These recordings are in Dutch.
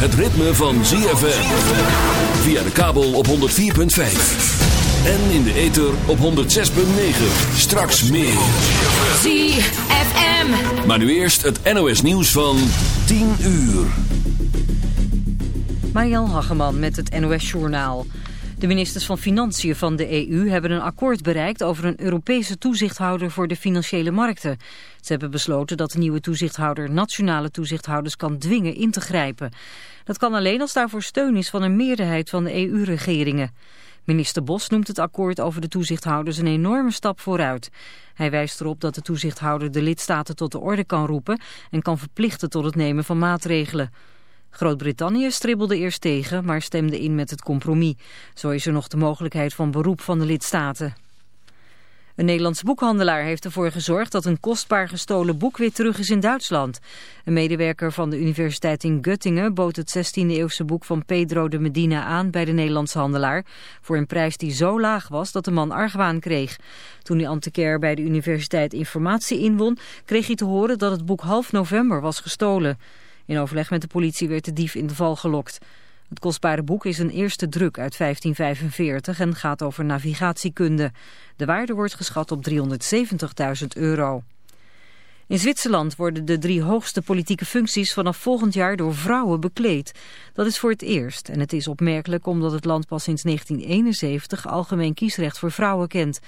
het ritme van ZFM. Via de kabel op 104.5. En in de ether op 106.9. Straks meer. ZFM. Maar nu eerst het NOS nieuws van 10 uur. Mariel Hageman met het NOS Journaal. De ministers van Financiën van de EU hebben een akkoord bereikt over een Europese toezichthouder voor de financiële markten. Ze hebben besloten dat de nieuwe toezichthouder nationale toezichthouders kan dwingen in te grijpen. Dat kan alleen als daarvoor steun is van een meerderheid van de EU-regeringen. Minister Bos noemt het akkoord over de toezichthouders een enorme stap vooruit. Hij wijst erop dat de toezichthouder de lidstaten tot de orde kan roepen en kan verplichten tot het nemen van maatregelen. Groot-Brittannië stribbelde eerst tegen, maar stemde in met het compromis. Zo is er nog de mogelijkheid van beroep van de lidstaten. Een Nederlandse boekhandelaar heeft ervoor gezorgd dat een kostbaar gestolen boek weer terug is in Duitsland. Een medewerker van de universiteit in Göttingen bood het 16e-eeuwse boek van Pedro de Medina aan bij de Nederlandse handelaar. Voor een prijs die zo laag was dat de man argwaan kreeg. Toen hij antiquair bij de universiteit informatie inwon, kreeg hij te horen dat het boek half november was gestolen. In overleg met de politie werd de dief in de val gelokt. Het kostbare boek is een eerste druk uit 1545 en gaat over navigatiekunde. De waarde wordt geschat op 370.000 euro. In Zwitserland worden de drie hoogste politieke functies vanaf volgend jaar door vrouwen bekleed. Dat is voor het eerst en het is opmerkelijk omdat het land pas sinds 1971 algemeen kiesrecht voor vrouwen kent.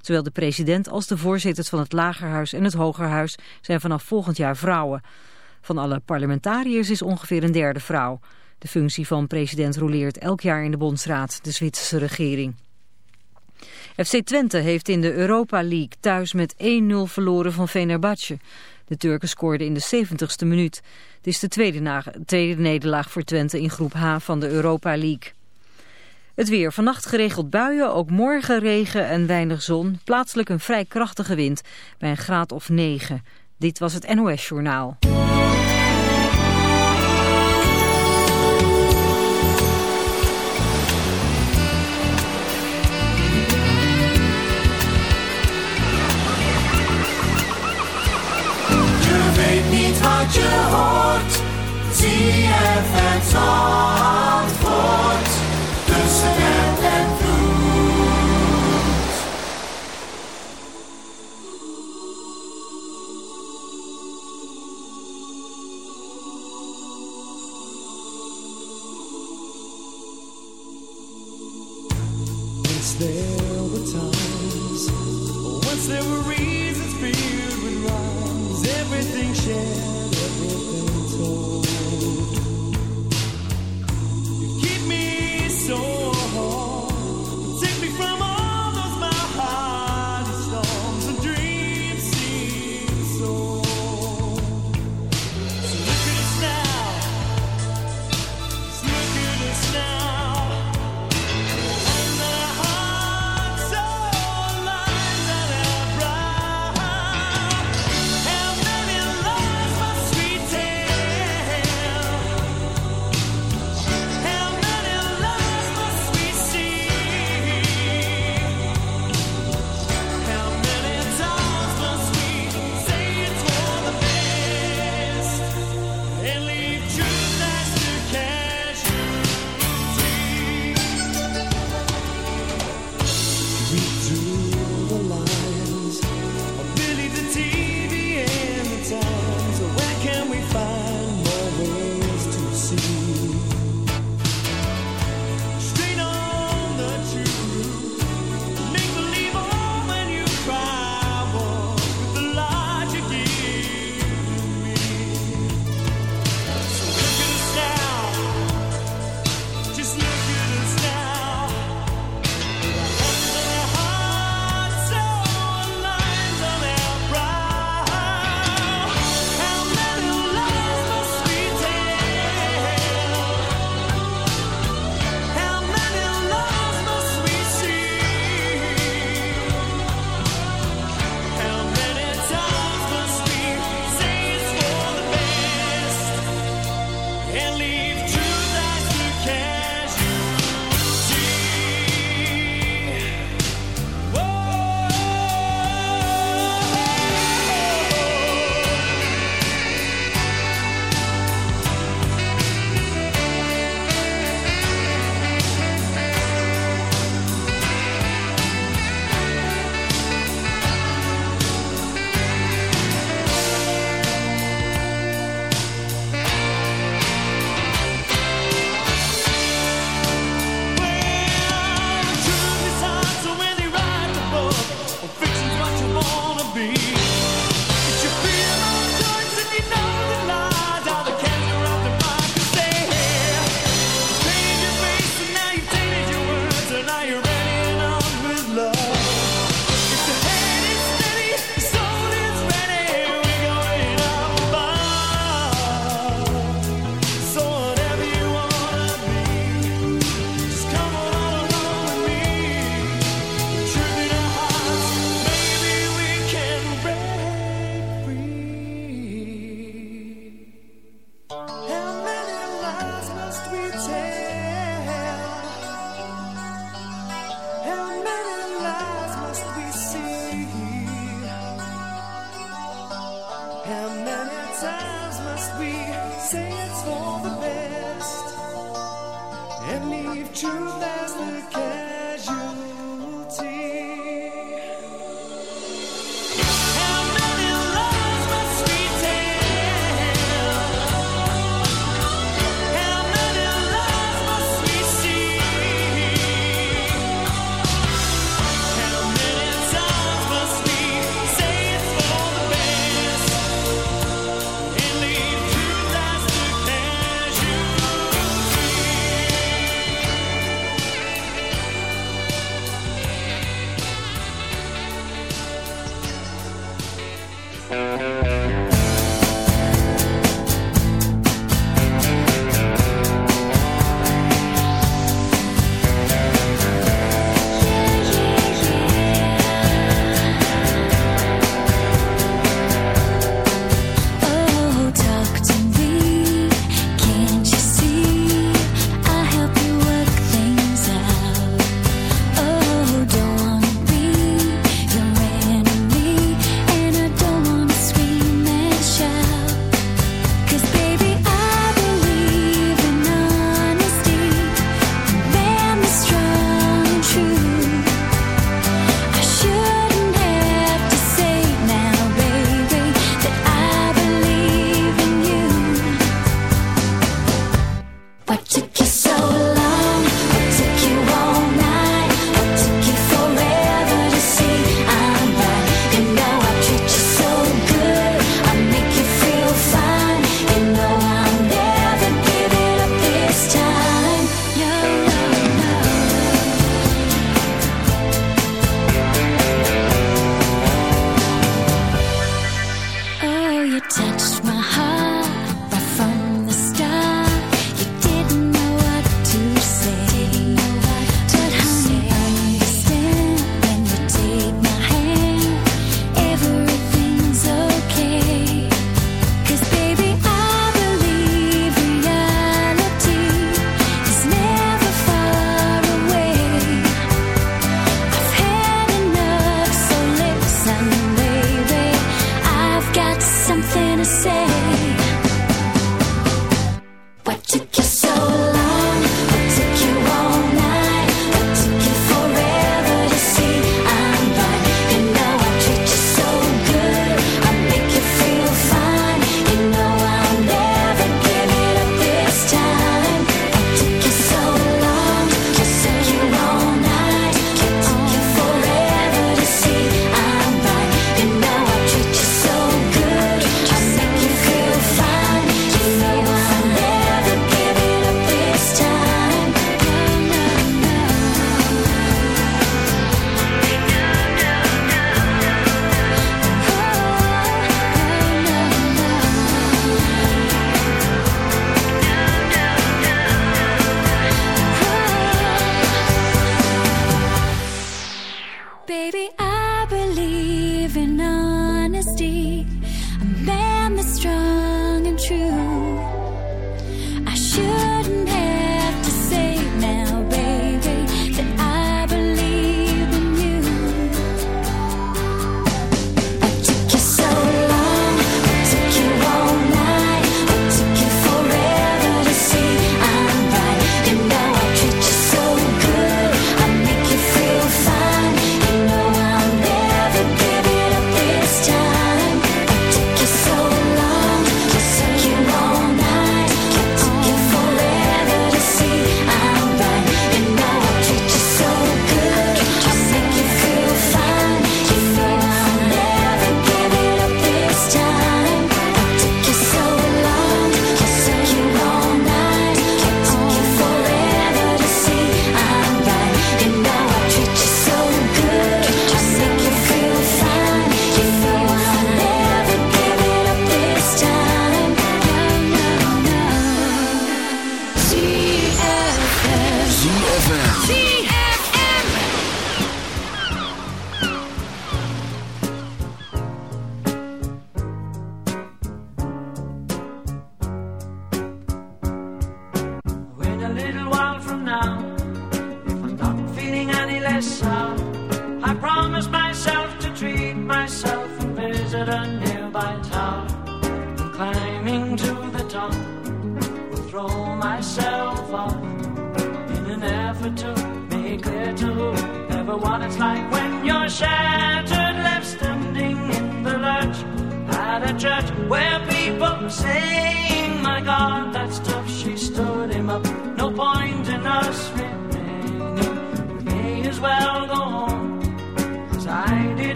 Zowel de president als de voorzitters van het Lagerhuis en het Hogerhuis zijn vanaf volgend jaar vrouwen. Van alle parlementariërs is ongeveer een derde vrouw. De functie van president roleert elk jaar in de Bondsraad, de Zwitserse regering. FC Twente heeft in de Europa League thuis met 1-0 verloren van Fenerbahce. De Turken scoorden in de 70ste minuut. Het is de tweede, tweede nederlaag voor Twente in groep H van de Europa League. Het weer. Vannacht geregeld buien, ook morgen regen en weinig zon. Plaatselijk een vrij krachtige wind bij een graad of 9. Dit was het NOS Journaal. Vloed. Once there were times, once there were reasons with rhymes, everything shared,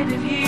inside of you.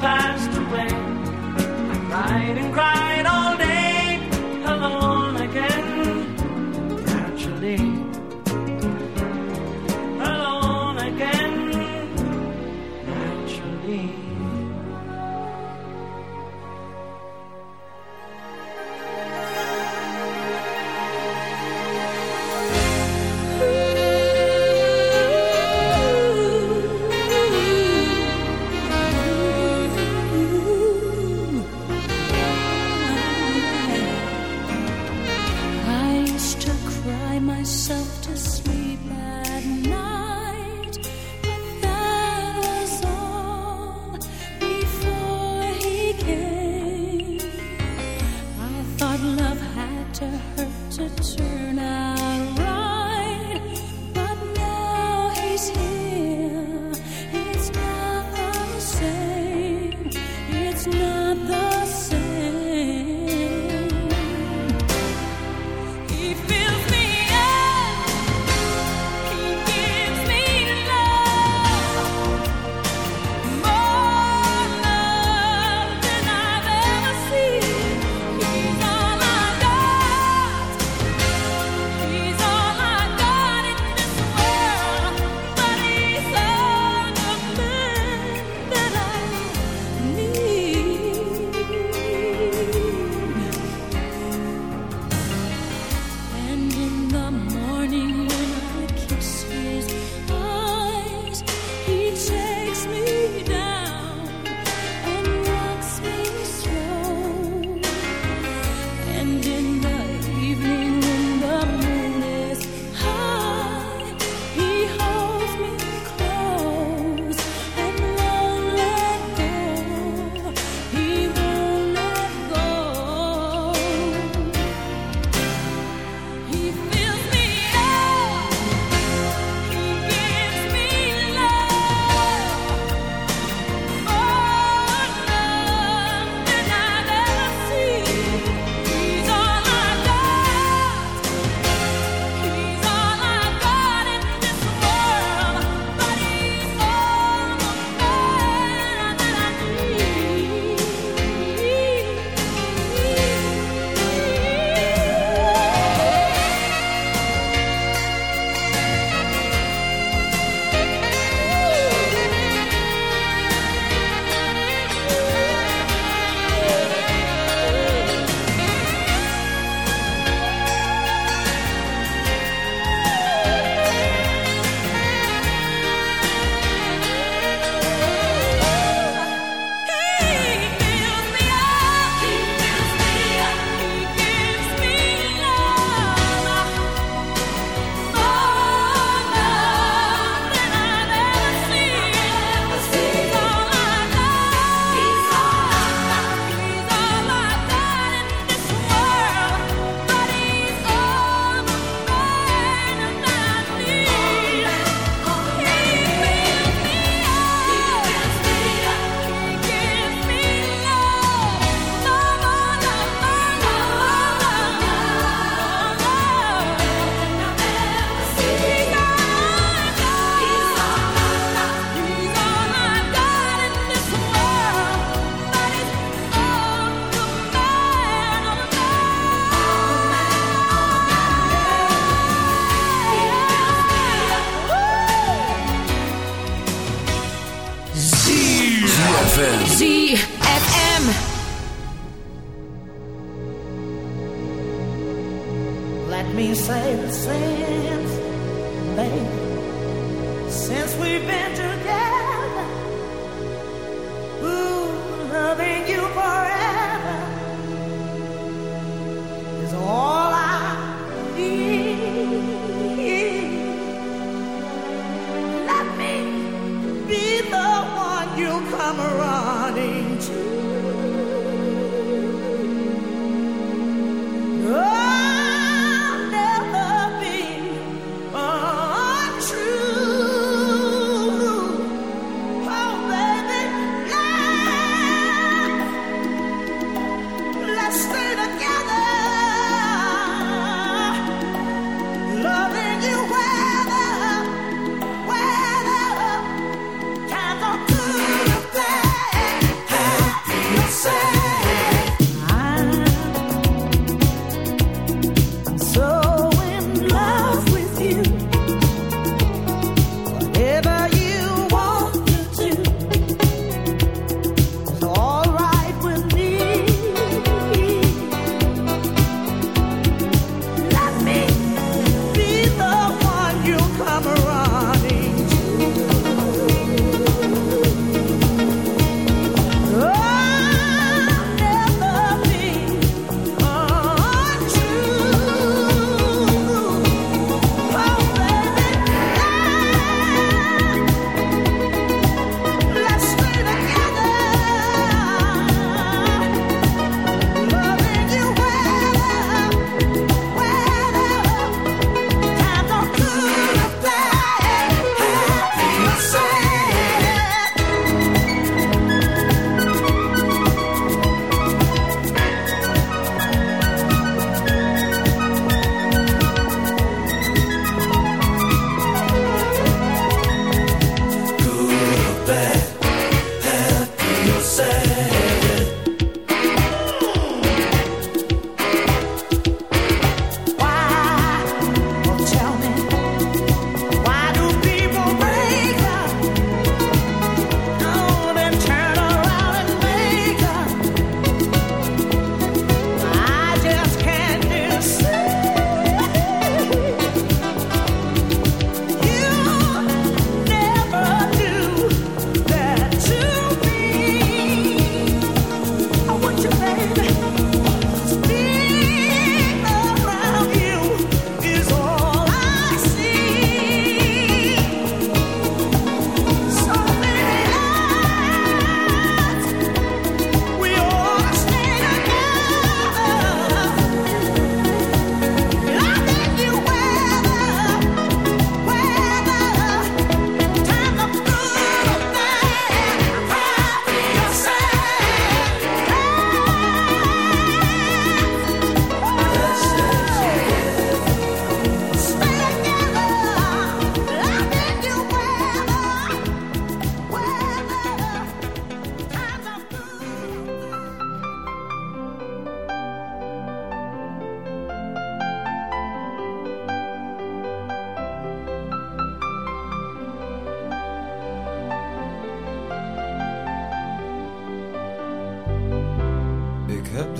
Passed away, I cried and cried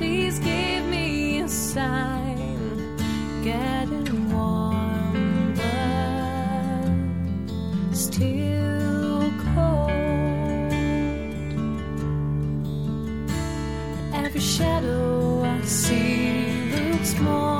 Please give me a sign getting warm, but still cold. Every shadow I see looks more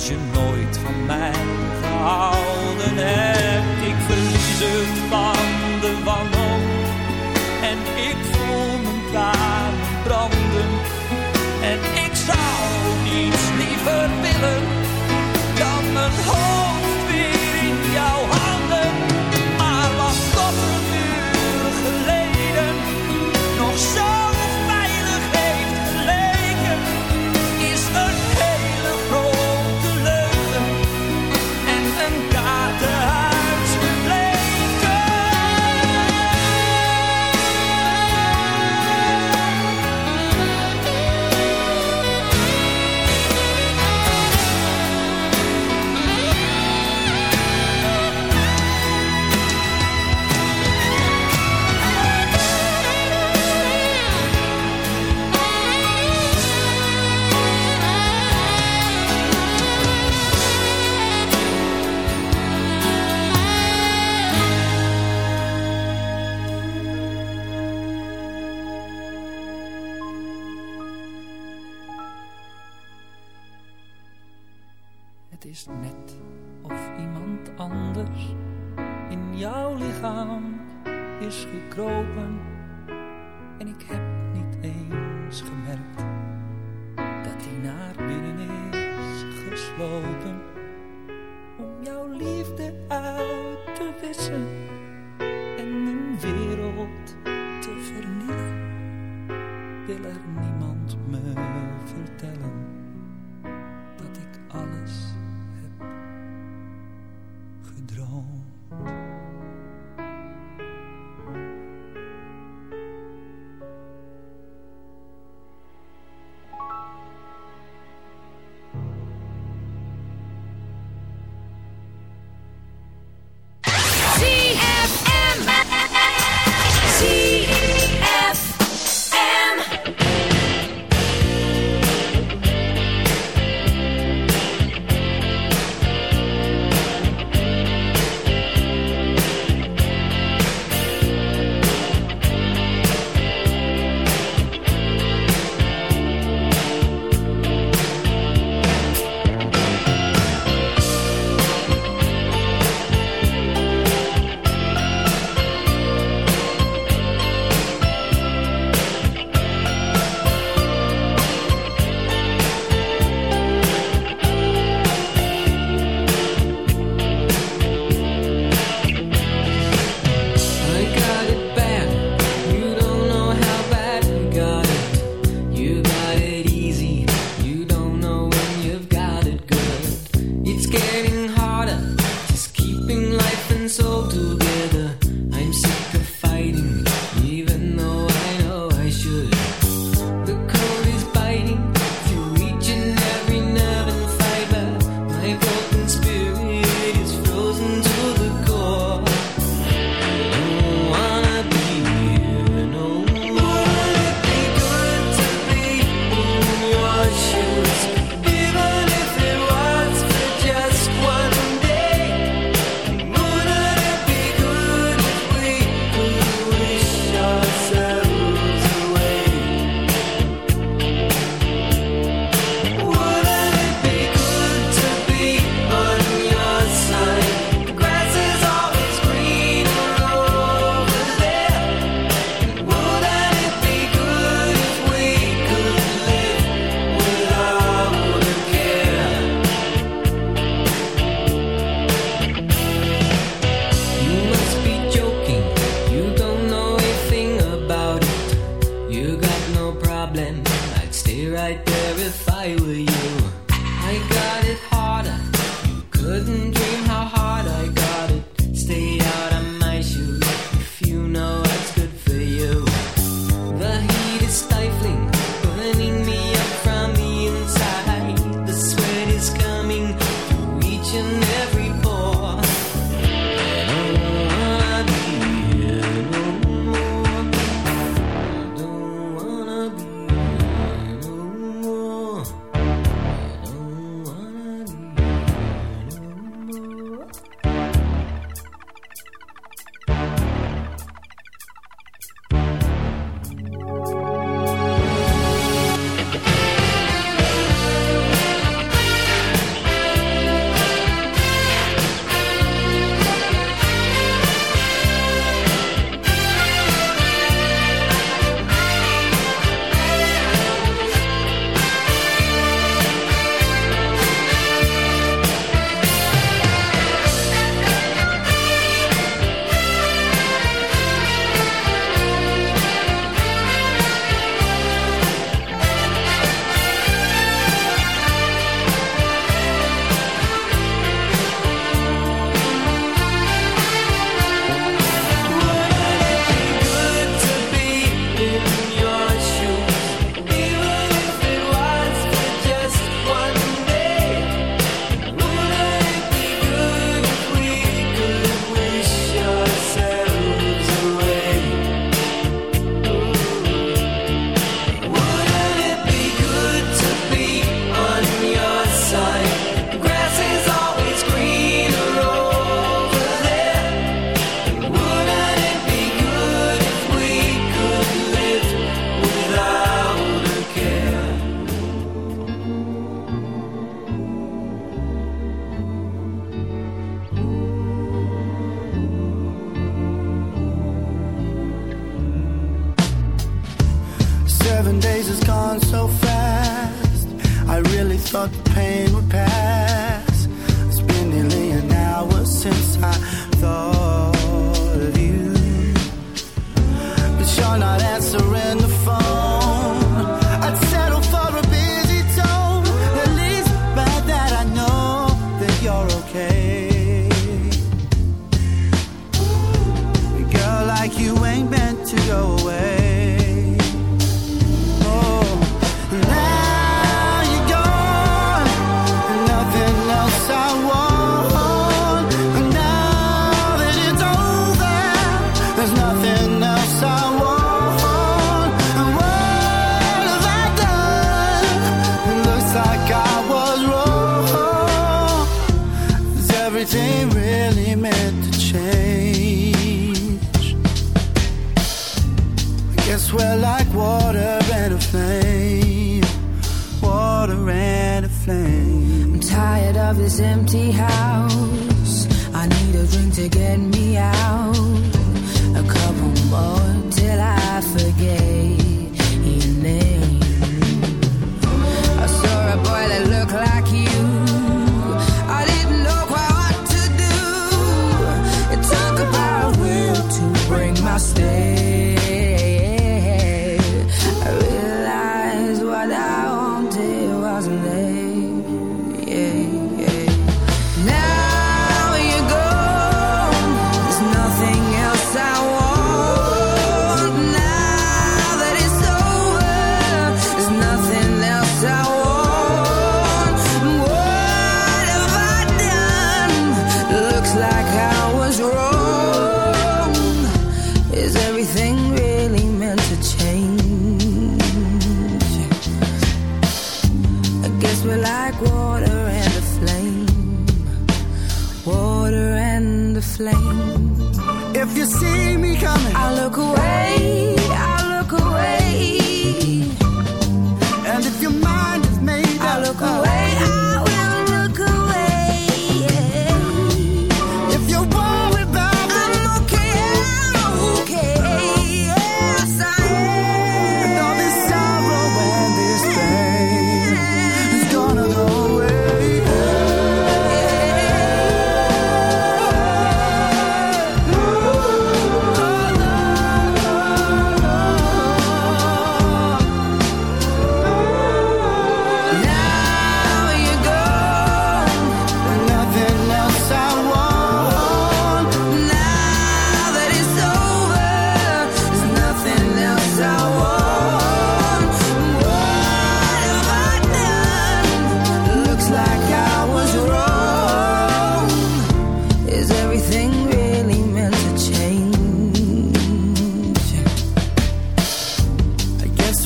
als je nooit van mij gehouden hebt? Ik verlies het van de wanhoop en ik voel mijn tranen branden. En ik zou niets liever willen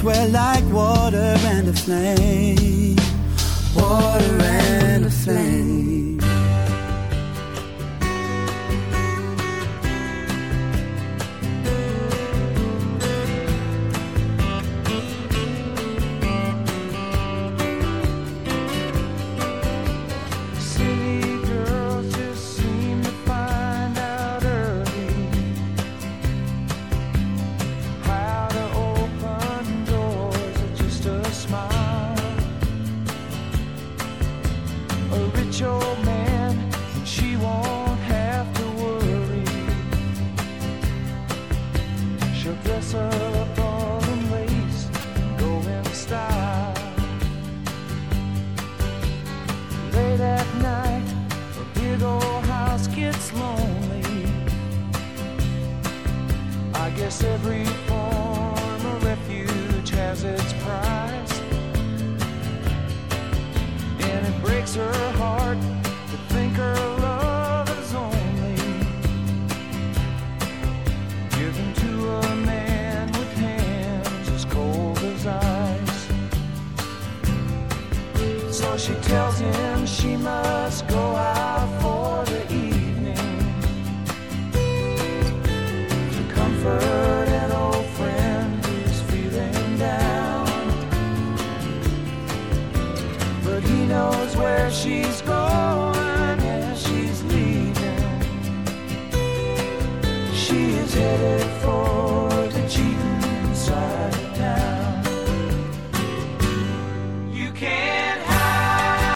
We're like water and a flame. Water and